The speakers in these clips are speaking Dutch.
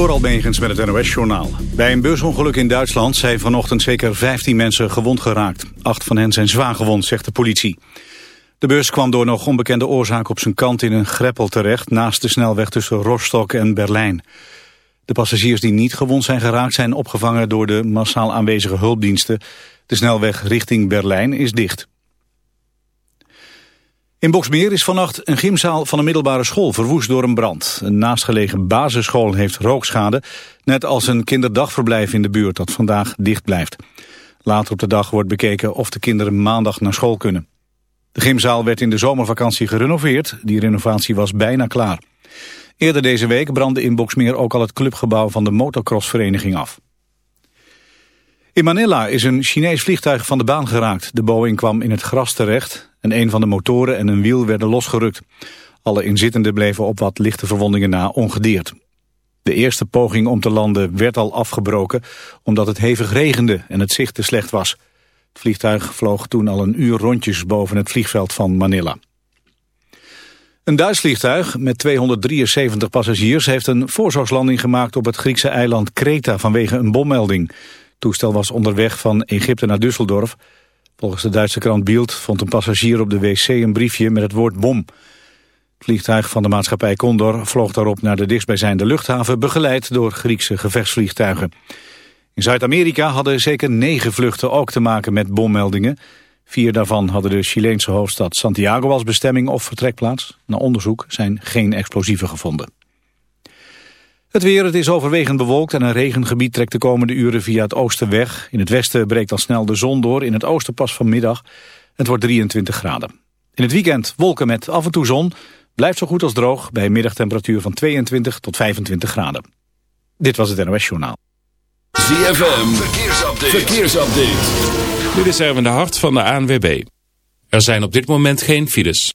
Door Almegens met het NOS-journaal. Bij een busongeluk in Duitsland zijn vanochtend zeker 15 mensen gewond geraakt. Acht van hen zijn zwaar gewond, zegt de politie. De bus kwam door nog onbekende oorzaak op zijn kant in een greppel terecht... naast de snelweg tussen Rostock en Berlijn. De passagiers die niet gewond zijn geraakt zijn opgevangen door de massaal aanwezige hulpdiensten. De snelweg richting Berlijn is dicht. In Boksmeer is vannacht een gymzaal van een middelbare school verwoest door een brand. Een naastgelegen basisschool heeft rookschade, net als een kinderdagverblijf in de buurt dat vandaag dicht blijft. Later op de dag wordt bekeken of de kinderen maandag naar school kunnen. De gymzaal werd in de zomervakantie gerenoveerd, die renovatie was bijna klaar. Eerder deze week brandde in Boksmeer ook al het clubgebouw van de motocrossvereniging af. In Manila is een Chinees vliegtuig van de baan geraakt. De Boeing kwam in het gras terecht en een van de motoren en een wiel werden losgerukt. Alle inzittenden bleven op wat lichte verwondingen na ongedeerd. De eerste poging om te landen werd al afgebroken omdat het hevig regende en het zicht te slecht was. Het vliegtuig vloog toen al een uur rondjes boven het vliegveld van Manila. Een Duits vliegtuig met 273 passagiers heeft een voorzorgslanding gemaakt op het Griekse eiland Kreta vanwege een bommelding. Het toestel was onderweg van Egypte naar Düsseldorf. Volgens de Duitse krant Bild vond een passagier op de wc een briefje met het woord bom. Het vliegtuig van de maatschappij Condor vloog daarop naar de dichtstbijzijnde luchthaven begeleid door Griekse gevechtsvliegtuigen. In Zuid-Amerika hadden zeker negen vluchten ook te maken met bommeldingen. Vier daarvan hadden de Chileense hoofdstad Santiago als bestemming of vertrekplaats. Na onderzoek zijn geen explosieven gevonden. Het weer, het is overwegend bewolkt en een regengebied trekt de komende uren via het oosten weg. In het westen breekt al snel de zon door, in het oosten pas vanmiddag. Het wordt 23 graden. In het weekend wolken met af en toe zon. Blijft zo goed als droog bij een middagtemperatuur van 22 tot 25 graden. Dit was het NOS Journaal. ZFM, verkeersupdate. verkeersupdate. Dit is Erwin de Hart van de ANWB. Er zijn op dit moment geen files.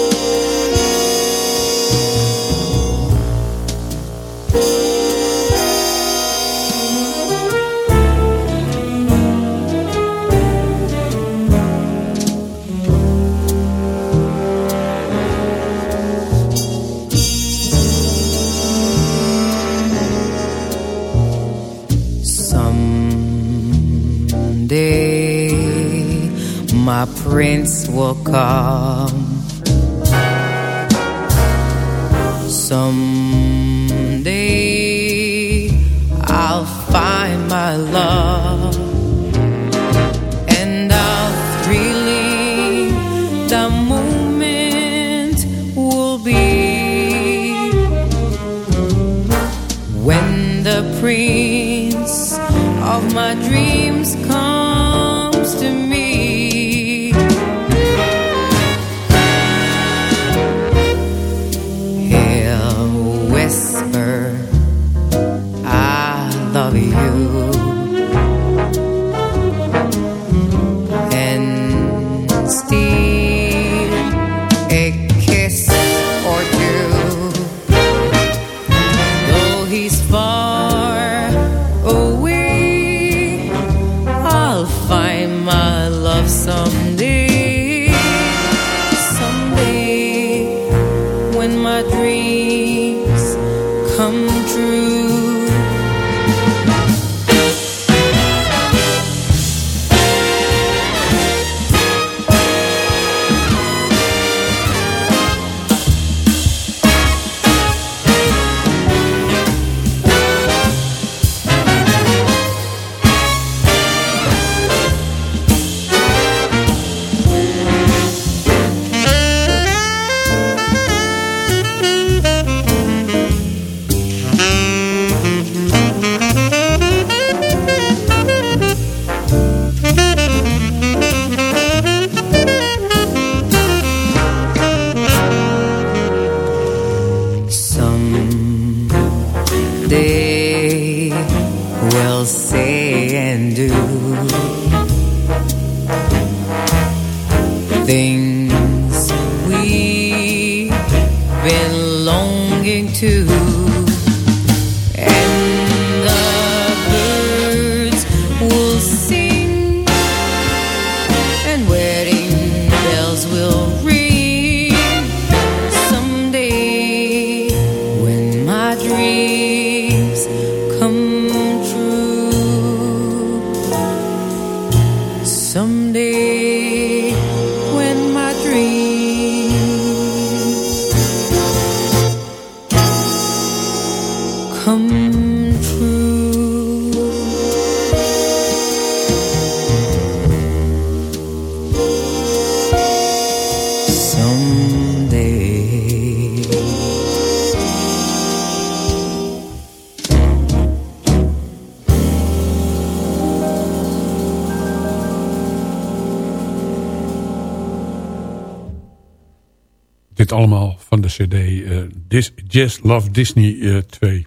My prince will come. Someday I'll find my love. Cd eh, Dis Jazz Love Disney eh, 2.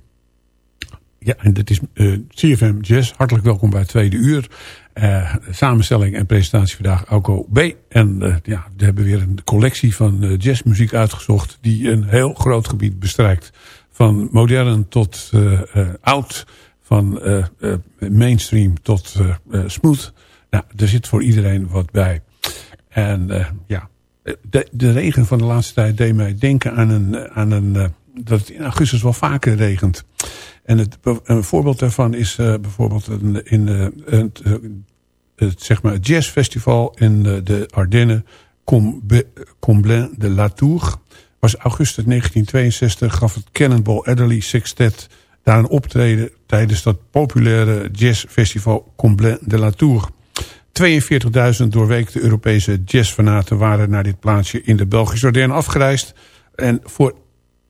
Ja, en dit is eh, CFM Jazz. Hartelijk welkom bij het tweede uur. Eh, samenstelling en presentatie vandaag Auko B. En eh, ja, we hebben weer een collectie van eh, jazzmuziek uitgezocht... die een heel groot gebied bestrijkt. Van modern tot eh, eh, oud, van eh, eh, mainstream tot eh, eh, smooth. Nou, er zit voor iedereen wat bij. En eh, ja, de, de regen van de laatste tijd deed mij denken aan een, aan een eh, dat het in augustus wel vaker regent. En het, een voorbeeld daarvan is eh, bijvoorbeeld in eh, het, eh, zeg maar het jazzfestival in eh, de Ardennen, Comblain de la Tour. Was augustus 1962 gaf het Cannonball Adderley Sextet daar een optreden tijdens dat populaire jazzfestival Comblain de la Tour. 42.000 doorweekte Europese jazzfanaten waren naar dit plaatsje in de Belgische Ardennen afgereisd. En voor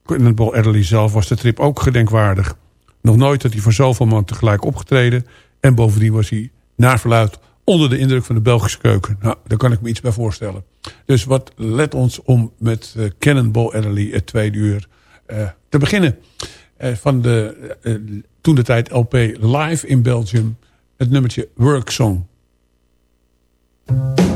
Cannonball Adderley zelf was de trip ook gedenkwaardig. Nog nooit had hij voor zoveel man tegelijk opgetreden. En bovendien was hij naar verluid onder de indruk van de Belgische keuken. Nou, daar kan ik me iets bij voorstellen. Dus wat let ons om met uh, Cannonball Adderley het tweede uur uh, te beginnen. Uh, van de toen de tijd LP Live in Belgium. Het nummertje Work Song. Thank you.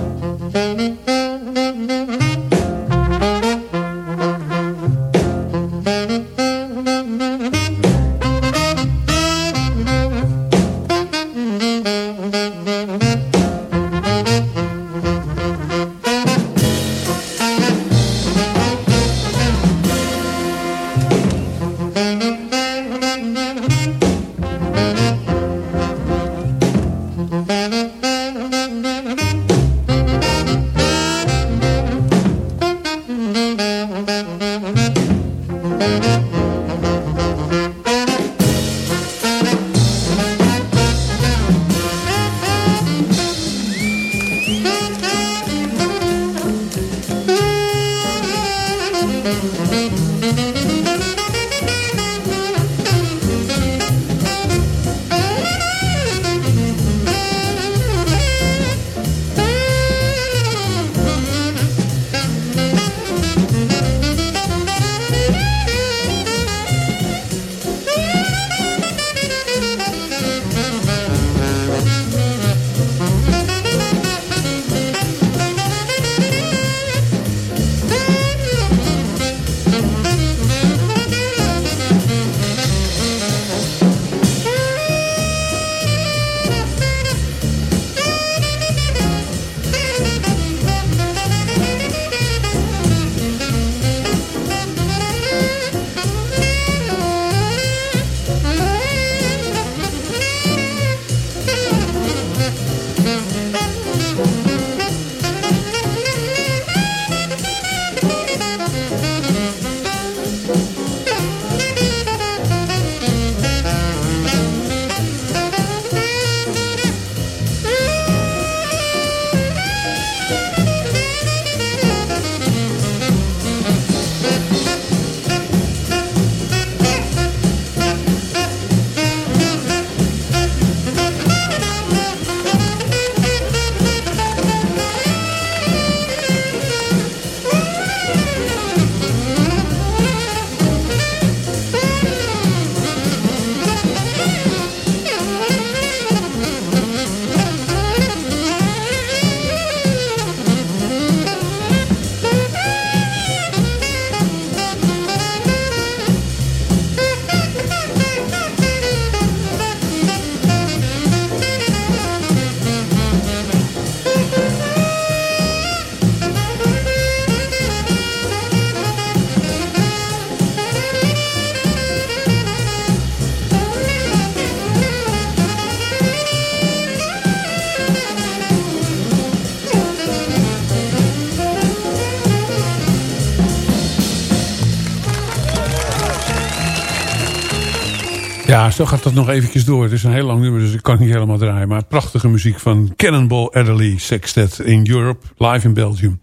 Ja, zo gaat dat nog eventjes door. Het is een heel lang nummer, dus ik kan niet helemaal draaien. Maar prachtige muziek van Cannonball Adderley Sextet in Europe, live in Belgium.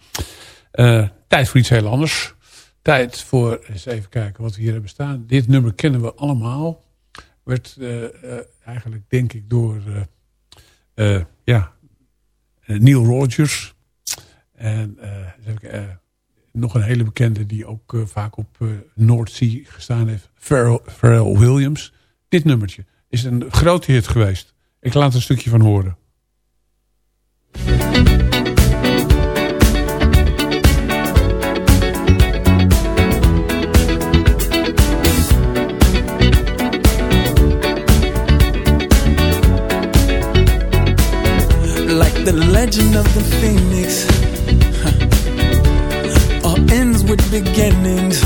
Uh, tijd voor iets heel anders. Tijd voor, eens even kijken wat we hier hebben staan. Dit nummer kennen we allemaal. Werd uh, uh, eigenlijk, denk ik, door ja, Neil Rogers. En nog een hele bekende die ook vaak op North Sea gestaan heeft. Pharrell, Pharrell Williams. Dit nummertje is een grote hit geweest. Ik laat een stukje van horen. Like the legend of the phoenix huh. All ends with beginnings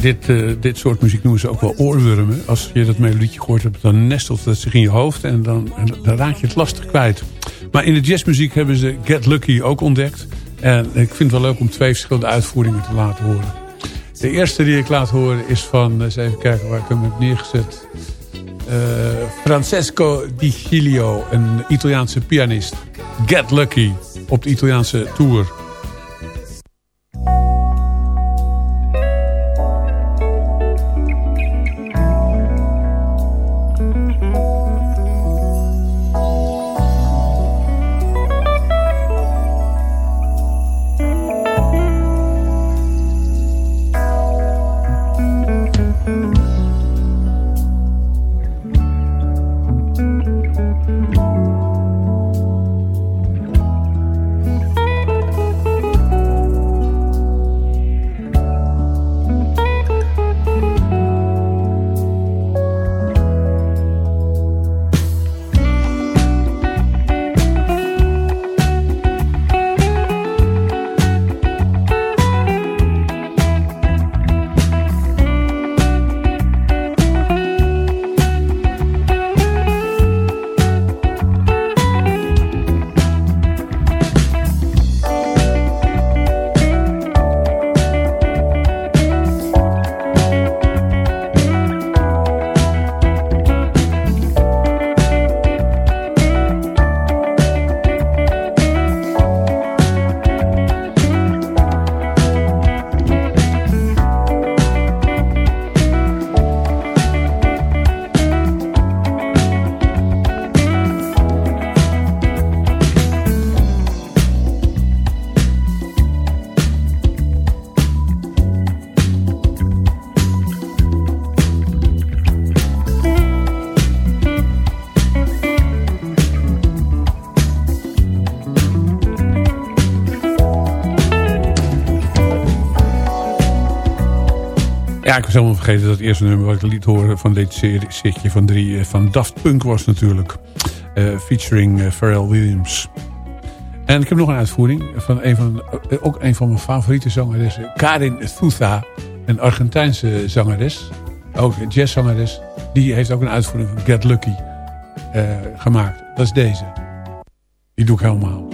Dit, uh, dit soort muziek noemen ze ook wel oorwormen. Als je dat melodietje gehoord hebt, dan nestelt het zich in je hoofd... en dan, dan raak je het lastig kwijt. Maar in de jazzmuziek hebben ze Get Lucky ook ontdekt. En ik vind het wel leuk om twee verschillende uitvoeringen te laten horen. De eerste die ik laat horen is van... eens even kijken waar ik hem heb neergezet... Uh, Francesco Di Giglio, een Italiaanse pianist. Get Lucky op de Italiaanse tour. Ja, ik was helemaal vergeten dat het eerste nummer wat ik liet horen van dit serie van drie eh, van Daft Punk was natuurlijk. Uh, featuring uh, Pharrell Williams. En ik heb nog een uitvoering van een van, ook een van mijn favoriete zangeressen. Karin Thuza, een Argentijnse zangeres. Ook een jazzzangeres. Die heeft ook een uitvoering van Get Lucky gemaakt. Dat is deze. Die doe ik helemaal.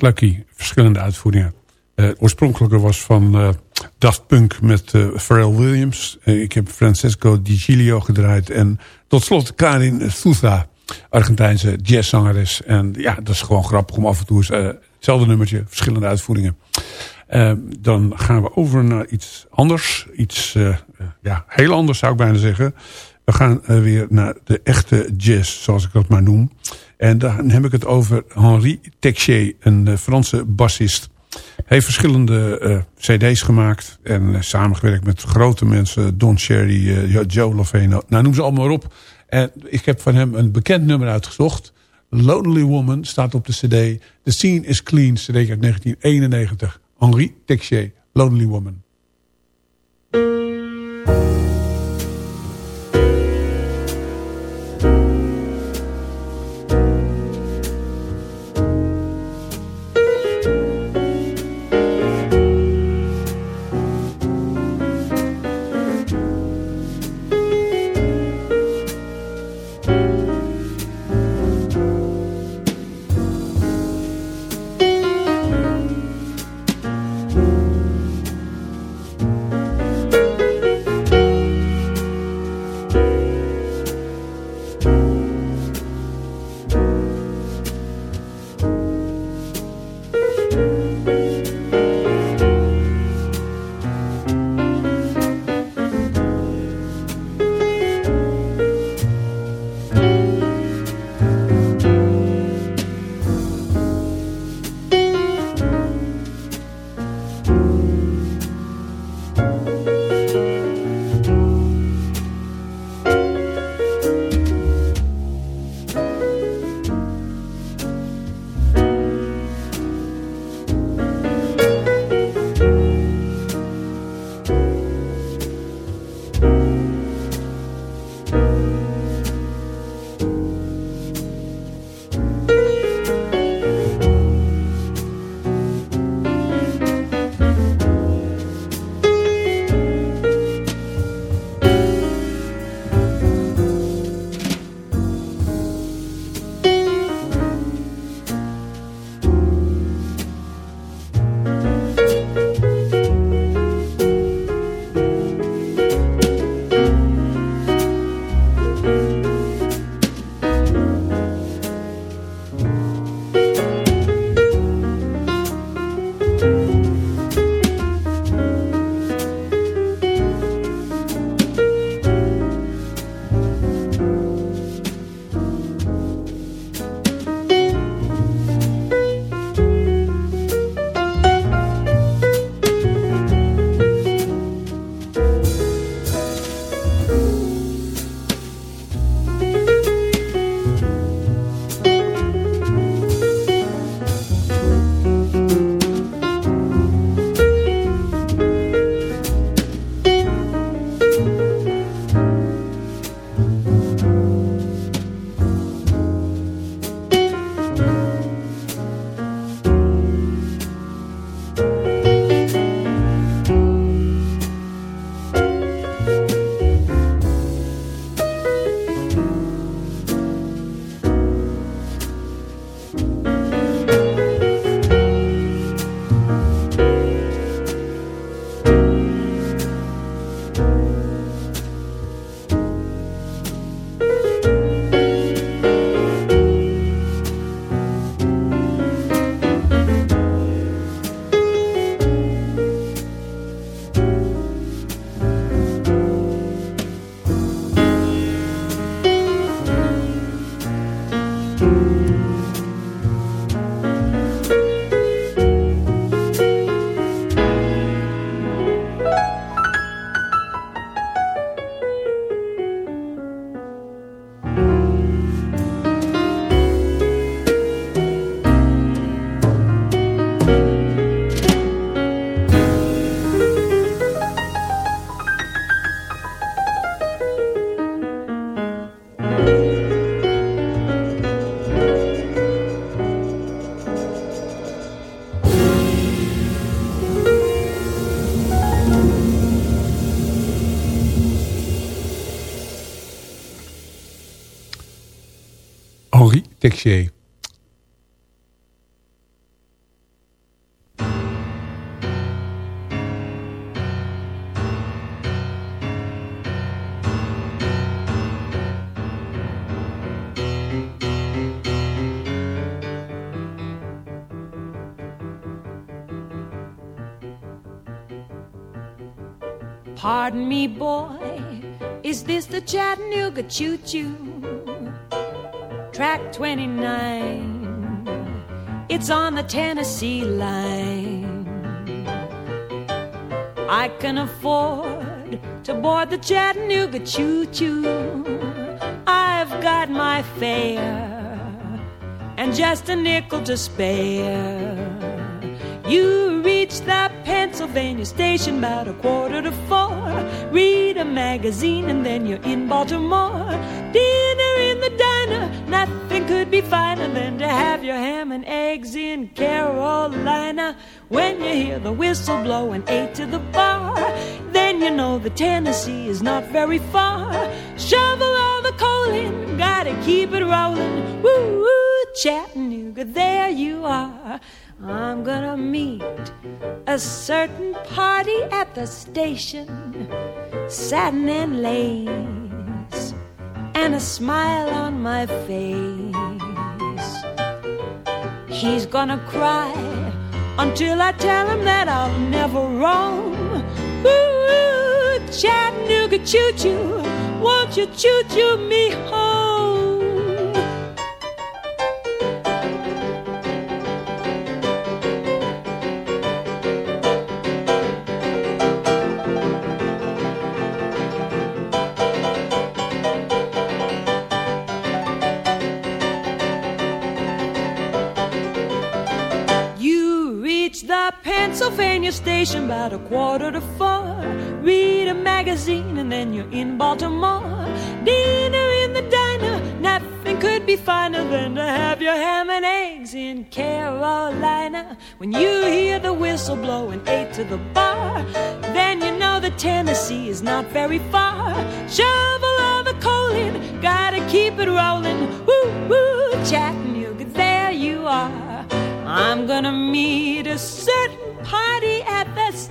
Lucky. Verschillende uitvoeringen. Uh, was van uh, Daft Punk met uh, Pharrell Williams. ik heb Francesco Di Giglio gedraaid. En tot slot Karin Souza, Argentijnse jazzzangeres. En ja, dat is gewoon grappig om af en toe hetzelfde nummertje, verschillende uitvoeringen. dan gaan we over naar iets anders. Iets ja, heel anders zou ik bijna zeggen. We gaan weer naar de echte jazz, zoals ik dat maar noem. En dan heb ik het over Henri Texier, een uh, Franse bassist. Hij heeft verschillende uh, cd's gemaakt en uh, samengewerkt met grote mensen. Don Cherry, Joe Loveno, nou noem ze allemaal op. En ik heb van hem een bekend nummer uitgezocht. Lonely Woman staat op de cd. The Scene is Clean, cd uit 1991. Henri Texier, Lonely Woman. Texier. Pardon me, boy, is this the Chattanooga Choo Choo? Track 29, it's on the Tennessee line. I can afford to board the Chattanooga Choo Choo. I've got my fare and just a nickel to spare. You reach the Pennsylvania station about a quarter to four. Read a magazine and then you're in Baltimore. Dinner in nothing could be finer than to have your ham and eggs in Carolina. When you hear the whistle blow and eight to the bar, then you know the Tennessee is not very far. Shovel all the coal in, gotta keep it rolling. Woo woo, Chattanooga, there you are. I'm gonna meet a certain party at the station, satin and lace, and a smile on my face. He's gonna cry until I tell him that I'll never roam. Ooh, Chattanooga choo choo, won't you choo choo me home? Pennsylvania station about a quarter to four. Read a magazine and then you're in Baltimore. Dinner in the diner, nothing could be finer than to have your ham and eggs in Carolina. When you hear the whistle blow and eight to the bar, then you know the Tennessee is not very far. Shovel all the coal in, gotta keep it rolling. Woo woo, Chattanooga, there you are. I'm gonna meet a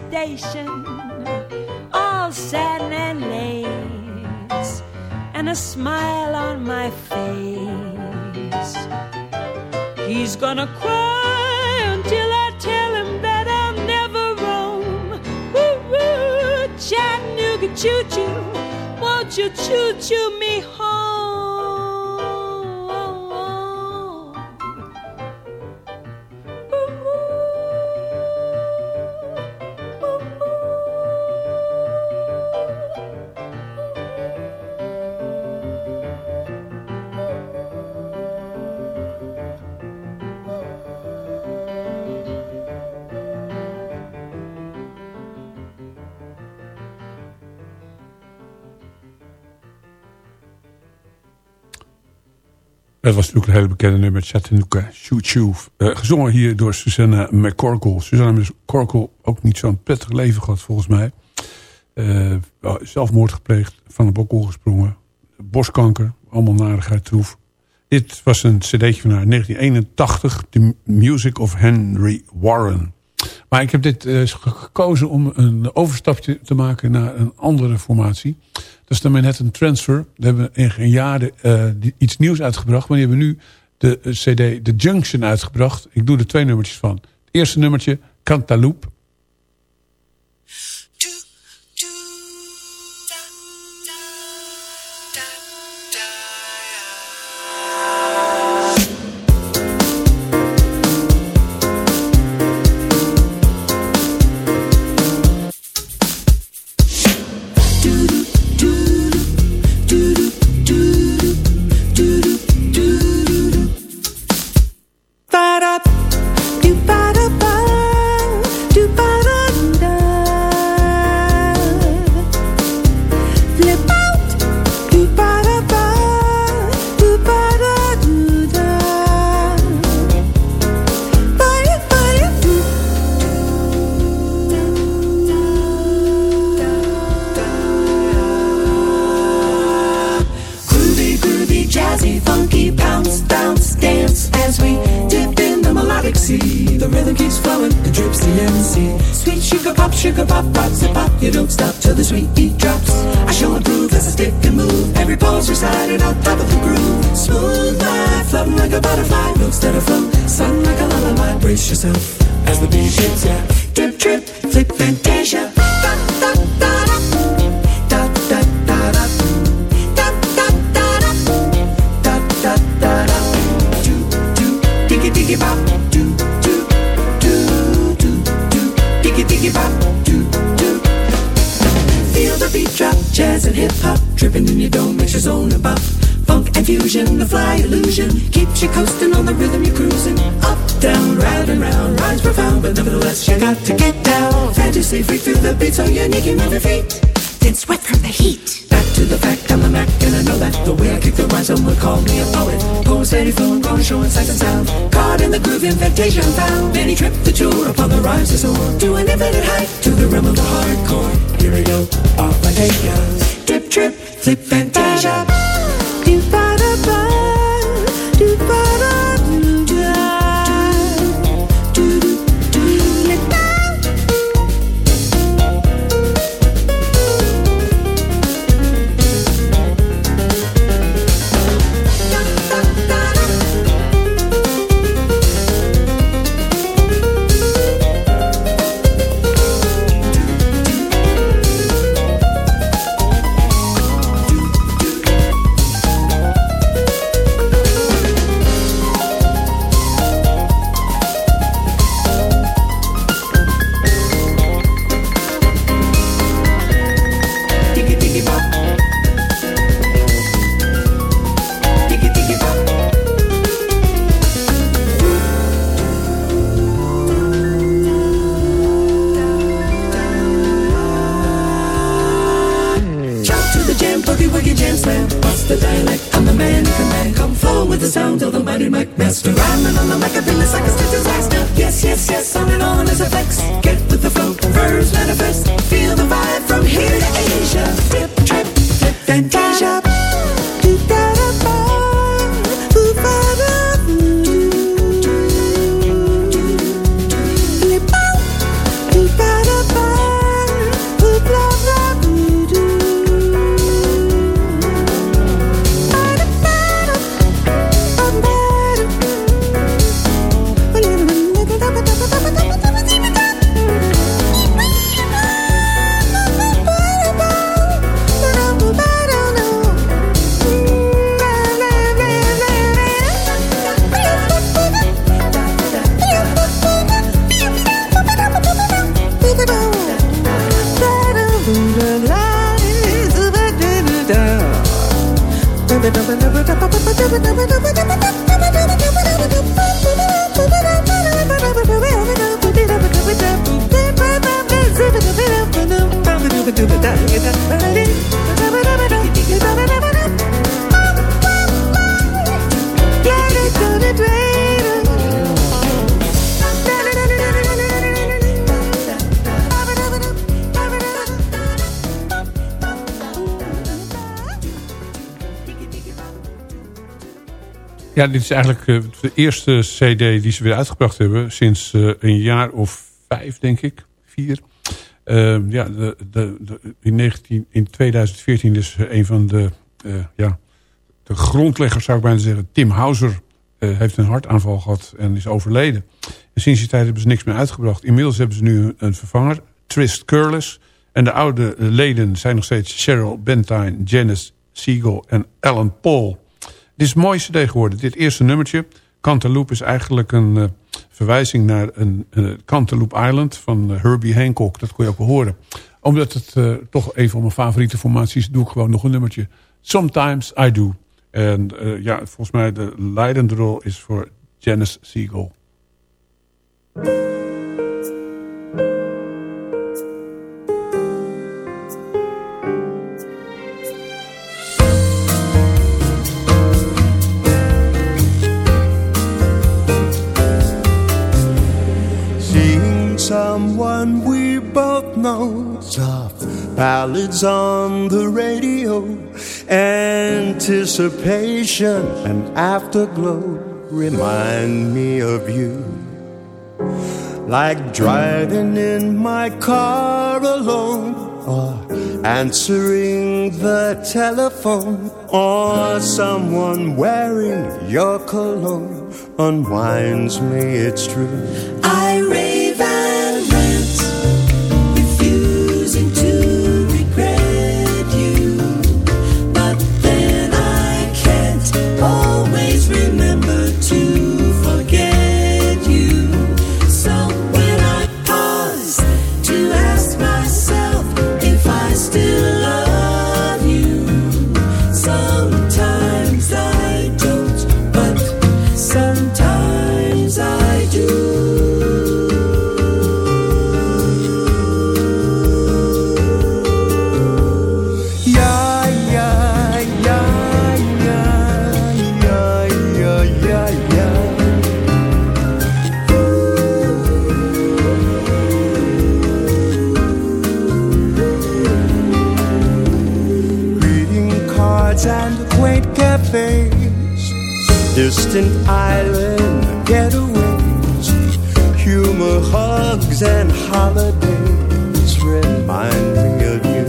station, all satin and lace, and a smile on my face. He's gonna cry until I tell him that I'll never roam. Woo woo, Chattanooga choo choo, won't you choo choo me home? Dat was natuurlijk een hele bekende nummer, Chattanooga Choo Choo. Uh, gezongen hier door Susanna McCorkle. Susanna McCorkle, ook niet zo'n prettig leven gehad volgens mij. Uh, zelfmoord gepleegd, van de bokkel gesprongen. Borstkanker, allemaal narigheid troef. Dit was een cd'tje van haar 1981, The Music of Henry Warren. Maar ik heb dit uh, gekozen om een overstapje te maken naar een andere formatie. Dat is de Manhattan Transfer. We hebben in geen jaren uh, iets nieuws uitgebracht. Maar die hebben nu de uh, cd The Junction uitgebracht. Ik doe er twee nummertjes van. Het eerste nummertje, Cantaloupe. Jazz and hip hop. Dripping in your dome makes your zone a bop. Funk and fusion, the fly illusion Keeps you coasting on the rhythm you're cruising Up, down, round and round Rhymes profound, but nevertheless you got to get down Fantasy freak through the beat so unique you move your feet Sweat from the heat. Back to the fact, I'm the Mac and I know that. The way I kick the rhyme, some would call me a poet. Poem steady flowing, growing, showing sight and sound. Caught in the groove, invitation found. Many trip the jewel upon the rhymes to soar To an infinite height, to the realm of the hardcore. Here we go, off my take Trip, trip, flip, fantasia 但天下。Ja, dit is eigenlijk uh, de eerste cd die ze weer uitgebracht hebben... sinds uh, een jaar of vijf, denk ik. Vier. Uh, ja, de, in, 19, in 2014 is een van de, ja, de grondleggers, zou ik bijna zeggen... Tim Houser heeft een hartaanval gehad en is overleden. En sinds die tijd hebben ze niks meer uitgebracht. Inmiddels hebben ze nu een vervanger, Trist Curlis. En de oude leden zijn nog steeds Cheryl Bentine, Janice Siegel en Alan Paul... Dit is een mooie cd geworden. Dit eerste nummertje, Cantaloupe, is eigenlijk een uh, verwijzing naar een, een Cantaloupe Island van uh, Herbie Hancock. Dat kon je ook wel horen. Omdat het toch een van mijn favoriete formaties doe ik gewoon nog een nummertje. Sometimes I Do. En ja, volgens mij de leidende rol is voor Janice Siegel. Ballads on the radio, anticipation and afterglow remind me of you. like driving in my car alone, or answering the telephone, or someone wearing your cologne unwinds me, it's true. I cards and quaint cafes, distant island getaways, humor hugs and holidays remind me of you.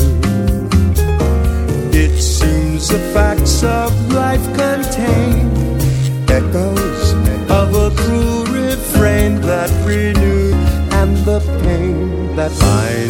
It seems the facts of life contain echoes of a cruel refrain that renew and the pain that bind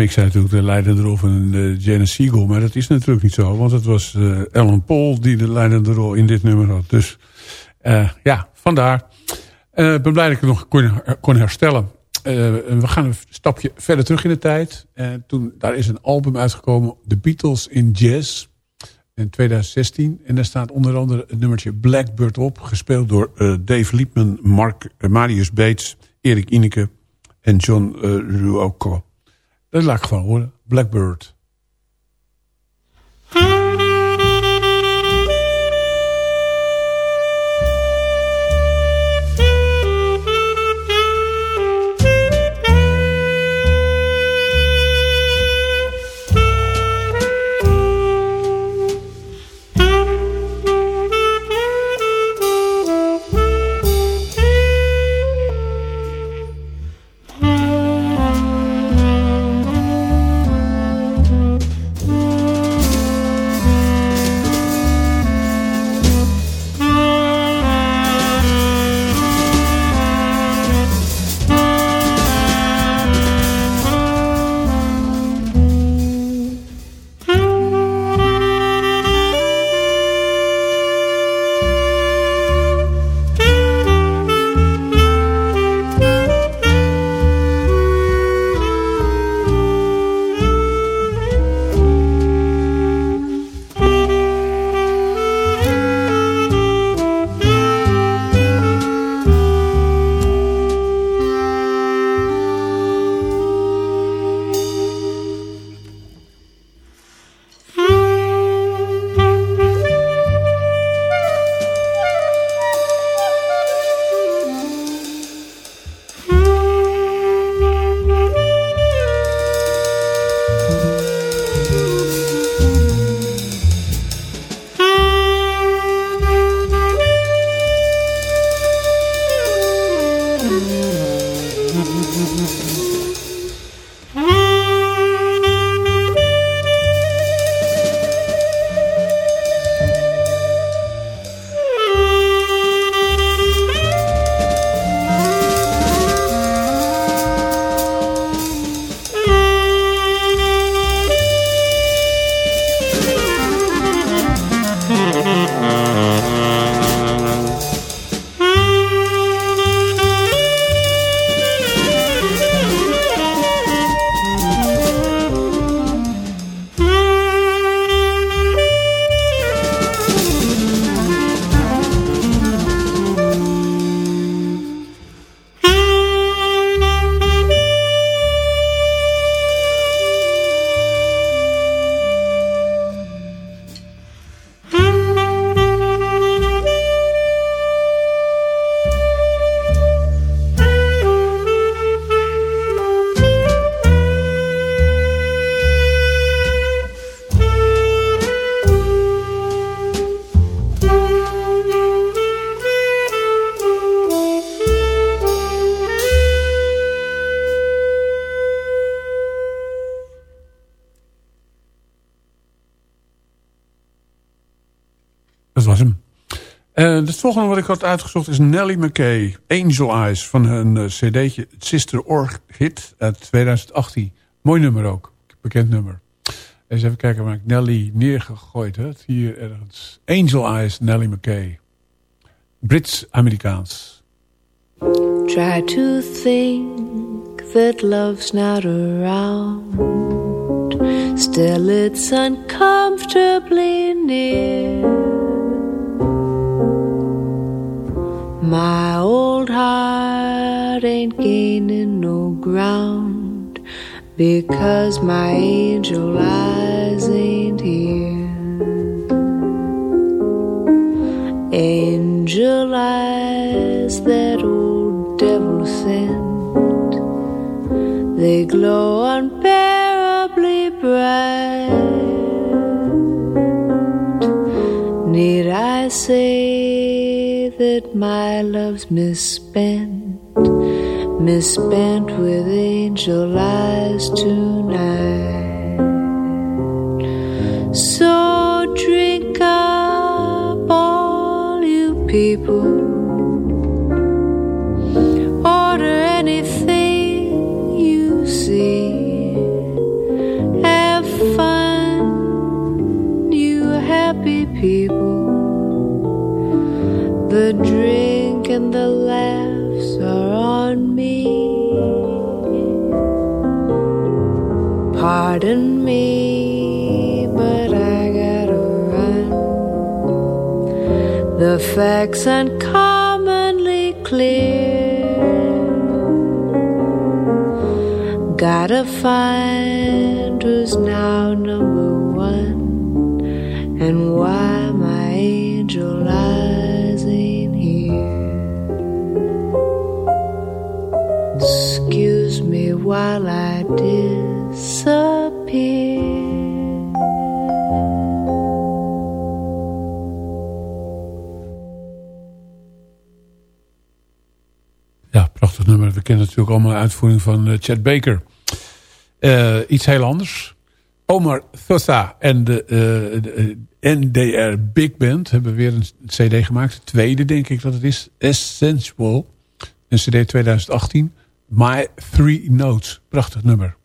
ik zei natuurlijk de leidende rol van uh, Janis Siegel. Maar dat is natuurlijk niet zo. Want het was uh, Ellen Paul die de leidende rol in dit nummer had. Dus uh, ja, vandaar. Ik ben blij dat ik het nog kon, kon herstellen. we gaan een stapje verder terug in de tijd. toen, daar is een album uitgekomen. The Beatles in Jazz. In 2016. En daar staat onder andere het nummertje Blackbird op. Gespeeld door Dave Liebman, Mark, Marius Bates, Erik Ineke en John Ruocco. Dat laat ik gewoon horen. Blackbird. Música het volgende wat ik had uitgezocht is Nelly McKay. Angel Eyes van hun uh, cd'tje Sister Orchid uit 2018. Mooi nummer ook. Bekend nummer. Eens even kijken waar ik Nelly neergegooid heb. Hier ergens. Angel Eyes, Nelly McKay. Brits-Amerikaans. Try to think that love's not around Still it's uncomfortably Because my angel eyes ain't here. Angel eyes that old devil sent. They glow unbearably bright. Need I say that my love's misspent Misspent with angel eyes tonight. So drink up all you people Pardon me, but I gotta run. The facts uncommonly clear. Gotta find who's now number one And why my angel lies in here. Excuse me while I disappear kennen natuurlijk allemaal uitvoering van uh, Chad Baker. Uh, iets heel anders. Omar Thosa en de, de NDR Big Band hebben weer een cd gemaakt. De tweede denk ik dat het is. Essential. Een cd 2018. My Three Notes. Prachtig nummer.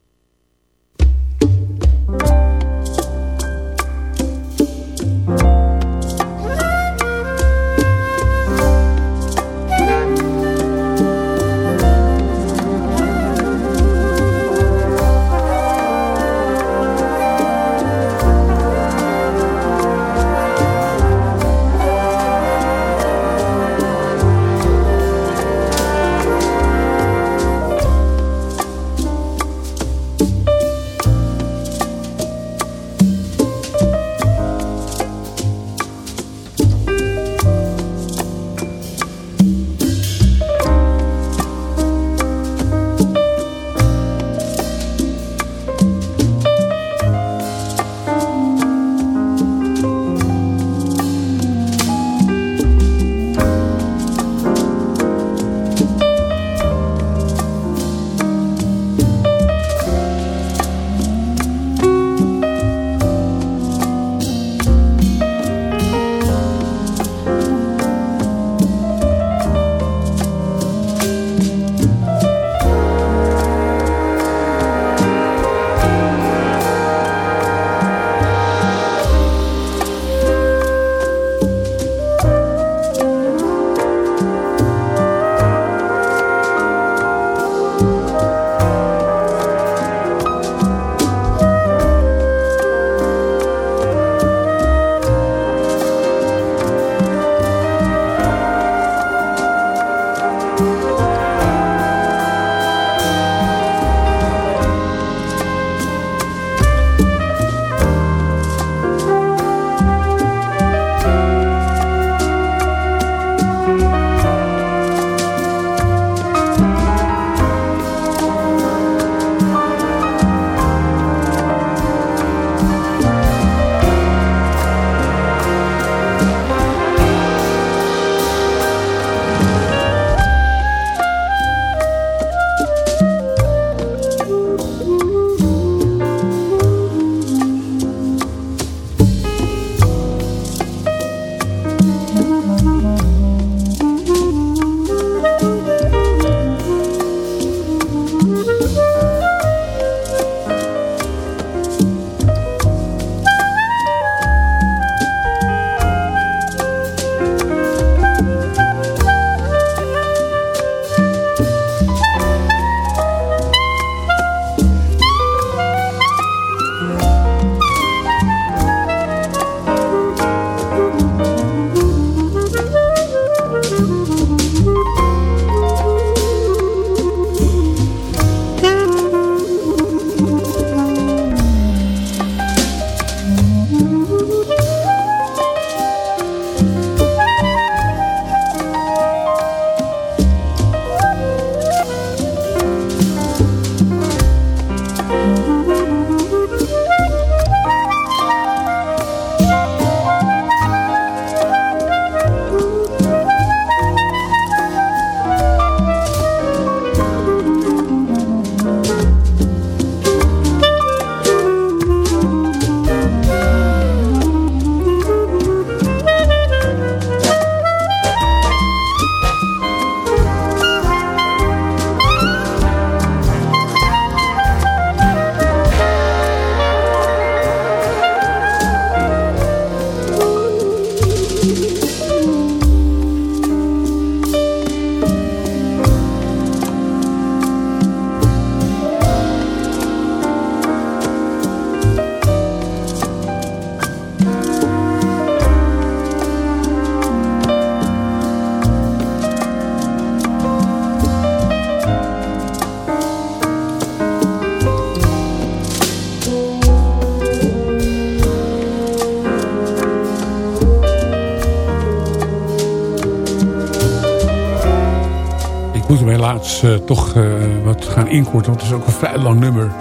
Uh, toch uh, wat gaan inkorten, want het is ook een vrij lang nummer.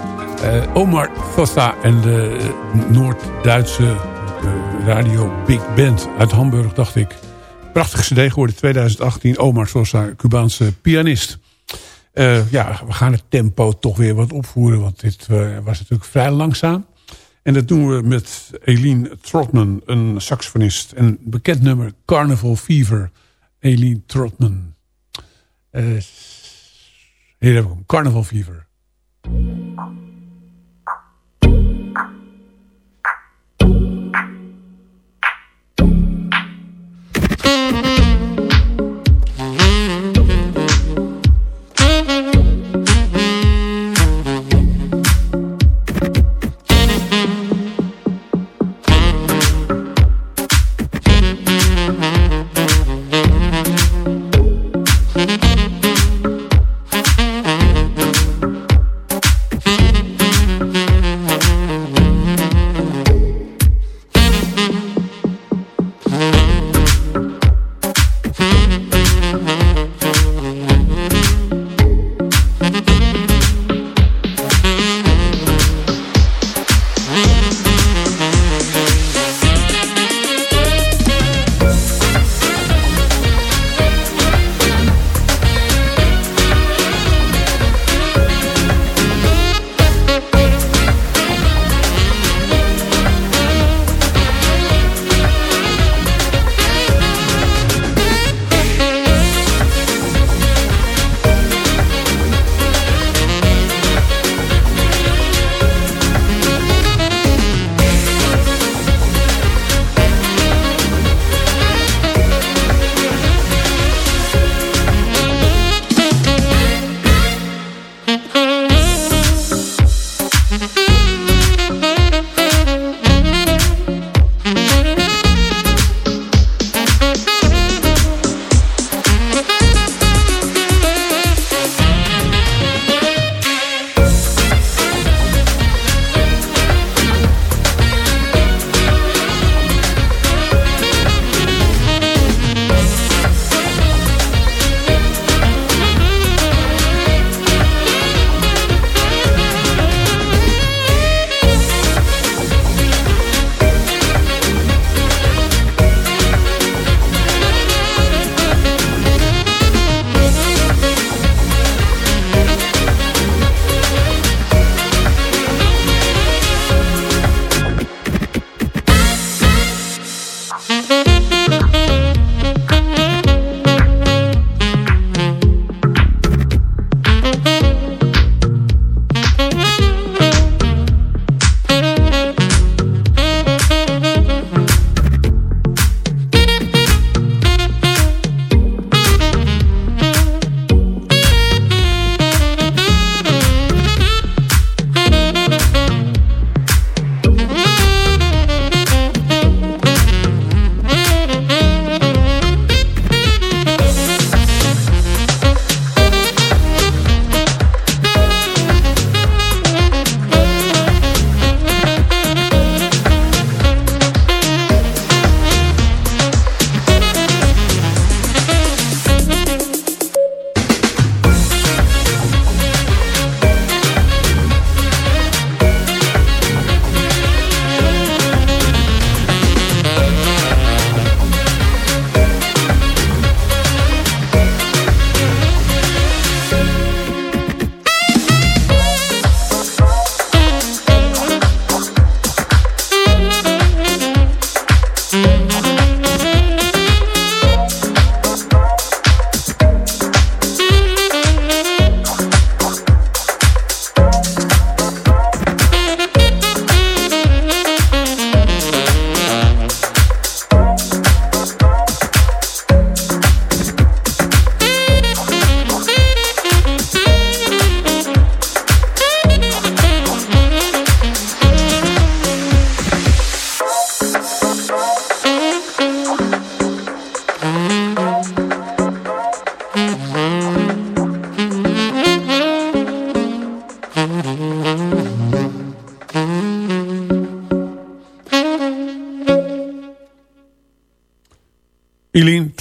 Uh, Omar Thosa en de Noord-Duitse radio Big Band uit Hamburg, dacht ik. Prachtige cd geworden 2018. Omar Sosa, Cubaanse pianist. ja, we gaan het tempo toch weer wat opvoeren, want dit was natuurlijk vrij langzaam. En dat doen we met Eileen Trotman, een saxofonist. Een bekend nummer, Carnival Fever. Eileen Trotman. Uh, hier hebben we hem, Carnival Fever.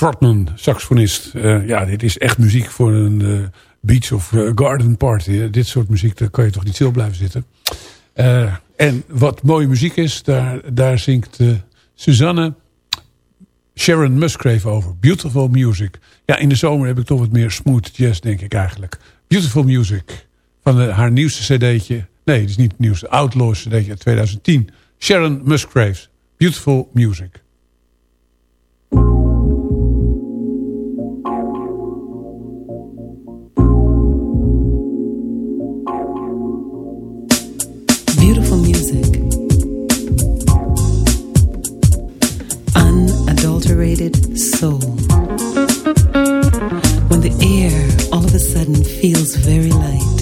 Trotman, saxofonist. Uh, ja, dit is echt muziek voor een uh, beach of uh, garden party. Dit soort muziek, daar kan je toch niet stil blijven zitten. en wat mooie muziek is, daar, daar zingt Suzanne Sharon Musgrave over. Beautiful music. Ja, in de zomer heb ik toch wat meer smooth jazz, denk ik eigenlijk. Beautiful music. Van haar nieuwste cd'tje. Nee, het is niet het nieuwste. Outlaws cd'tje uit 2010. Sharon Musgrave. Beautiful music. Unadulterated soul. When the air all of a sudden feels very light,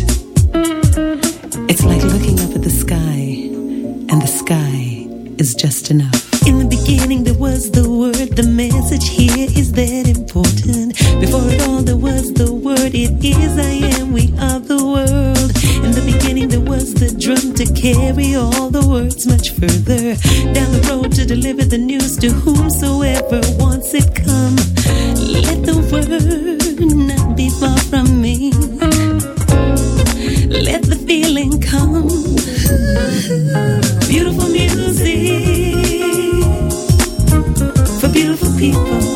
it's like looking up at the sky, and the sky is just enough. In the beginning, there was the word, the message here is that important. Before it all, there was the word, it is I am, drum to carry all the words much further down the road to deliver the news to whomsoever wants it come. Let the word not be far from me. Let the feeling come. Beautiful music for beautiful people.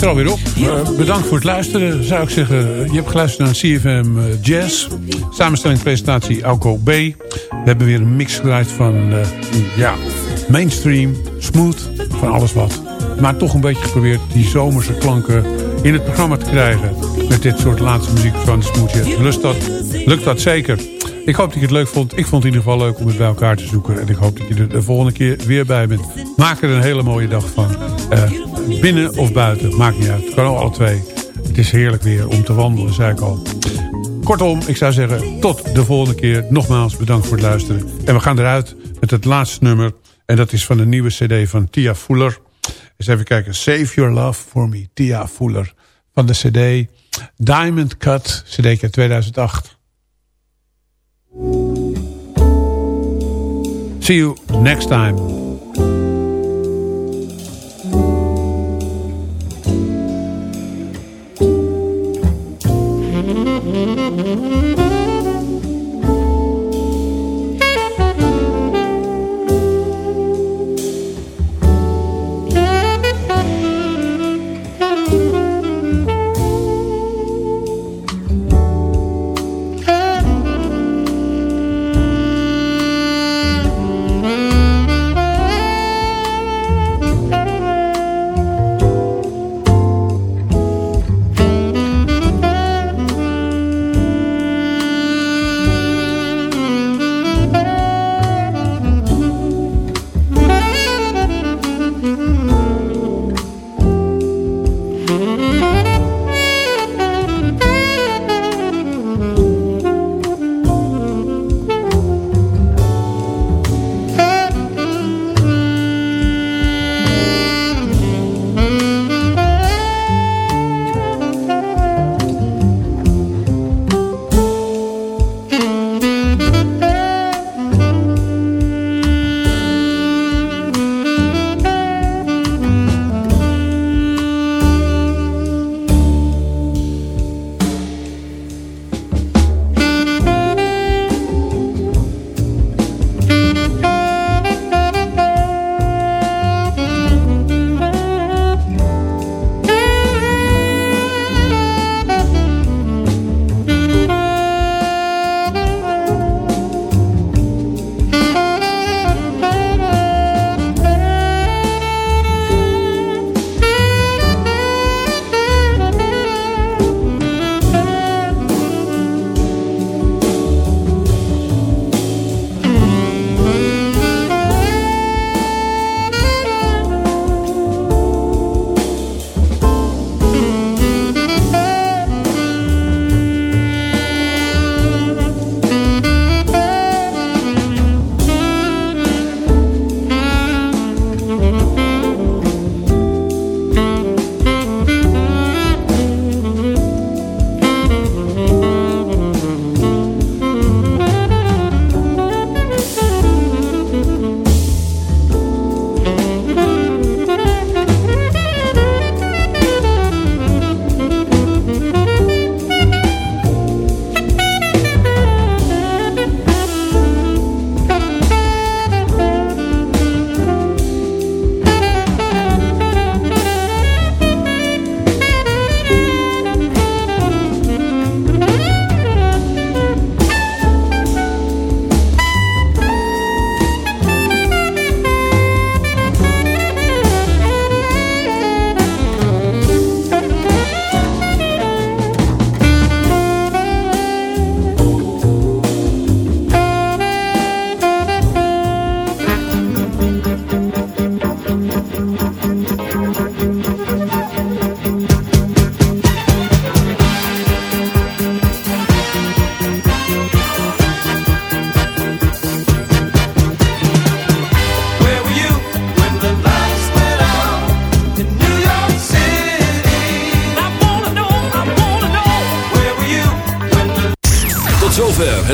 Zit er alweer op. Uh, bedankt voor het luisteren, zou ik zeggen. Je hebt geluisterd naar CFM uh, Jazz. Samenstelling presentatie Alco B. We hebben weer een mix gedraaid van uh, ja, mainstream, smooth, van alles wat. Maar toch een beetje geprobeerd die zomerse klanken in het programma te krijgen. Met dit soort laatste muziek van Smooth Jazz. Lust dat, lukt dat zeker. Ik hoop dat je het leuk vond. Ik vond het in ieder geval leuk om het bij elkaar te zoeken. En ik hoop dat je er de volgende keer weer bij bent. Maak er een hele mooie dag van. Uh, binnen of buiten, maakt niet uit. Het kan alle twee. Het is heerlijk weer om te wandelen, zei ik al. Kortom, ik zou zeggen, tot de volgende keer. Nogmaals, bedankt voor het luisteren. En we gaan eruit met het laatste nummer. En dat is van de nieuwe cd van Tia Fuller. Eens even kijken. Save Your Love For Me, Tia Fuller. Van de cd Diamond Cut, cd 2008. See you next time.